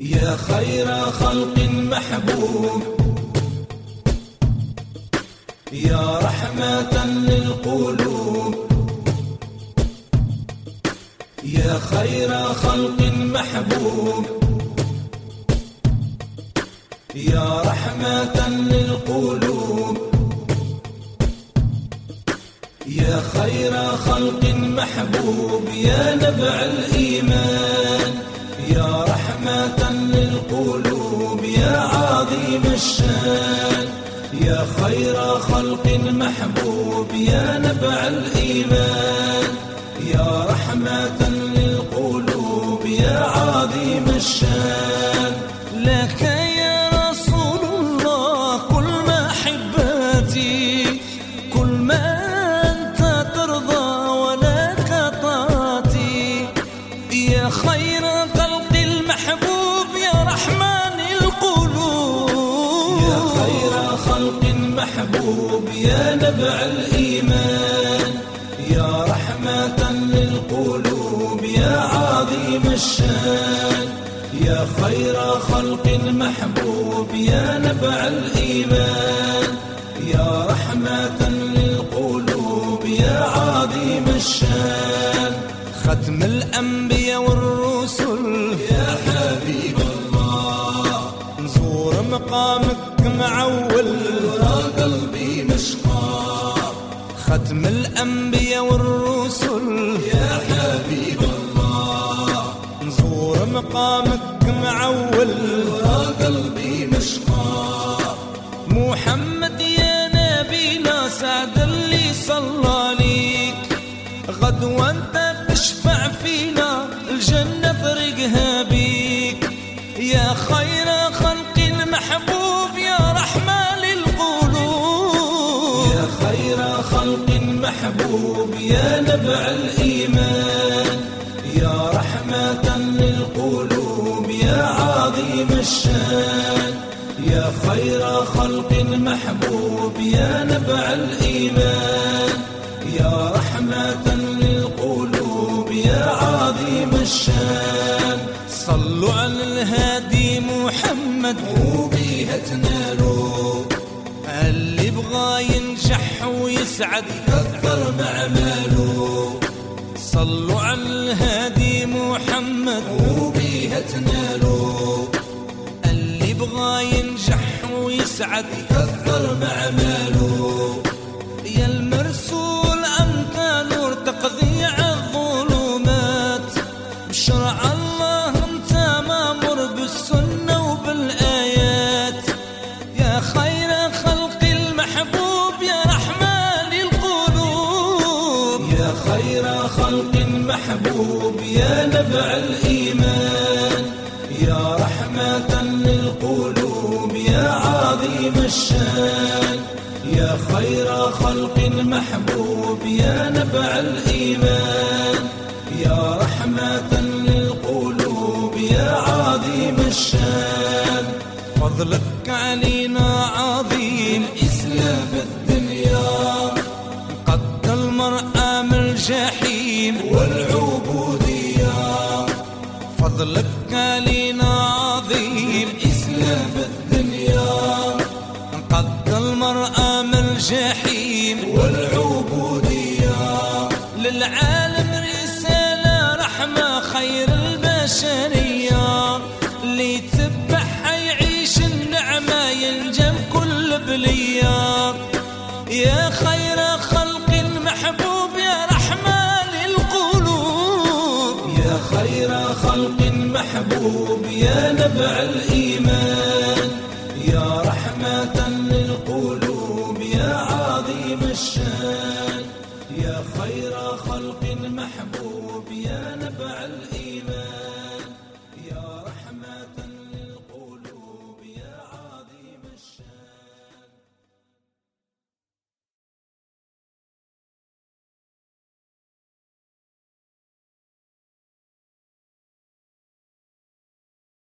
يا خير خلق محبوب. يا رحمة للقلوب. يا خير خلق محبوب. يا رحمة للقلوب. يا خير خلق محبوب. يا نبع الإيمان. يا للقلوب يا عظيم الشان. يا خير خلق محبوب يا نبع الإيمان. يا رحمة للقلوب يا عظيم الشان. لك خير خلق محبوب يا نبع الإيمان. يا رحمة للقلوب يا عظيم الشان. يا خير خلق محبوب يا نبع الإيمان. يا رحمة للقلوب يا عظيم الشان. ختم الأنبياء مقامك معول. قلبي مشقى ختم الأنبياء والرسل. يا حبيب الله نزور مقامك معول. قلبي مشقى محمد يا نبينا سعد اللي صلى ليك. غدوة أنت محبوب يا نبع الإيمان يا رحمة للقلوب يا عظيم الشان يا خير خلق محبوب يا نبع الإيمان يا رحمة للقلوب يا عظيم الشان. صلوا على الهادي محمد. وبيها تنالوا اللي بغى ينجح ويسعد. كثر معماله. صلوا على الهادي محمد. وبيها تنالوا اللي بغى ينجح ويسعد. كثر معماله. خلق محبوب يا نبع الإيمان. يا رحمة للقلوب يا عظيم الشان. يا خير خلق محبوب يا نبع الإيمان. يا رحمة للقلوب يا عظيم الشان. فضلك علينا فضلك علينا عظيم إسلام الدنيا. قد المرأة من الجحيم. والعبودية. للعالم رسالة رحمة خير البشرية. اللي يتبعها يعيش النعمة ينجم كل بلية. يا خير يا نبع الإيمان يا رحمة للقلوب يا عظيم الشان يا خير خلق محبوب يا نبع الإيمان.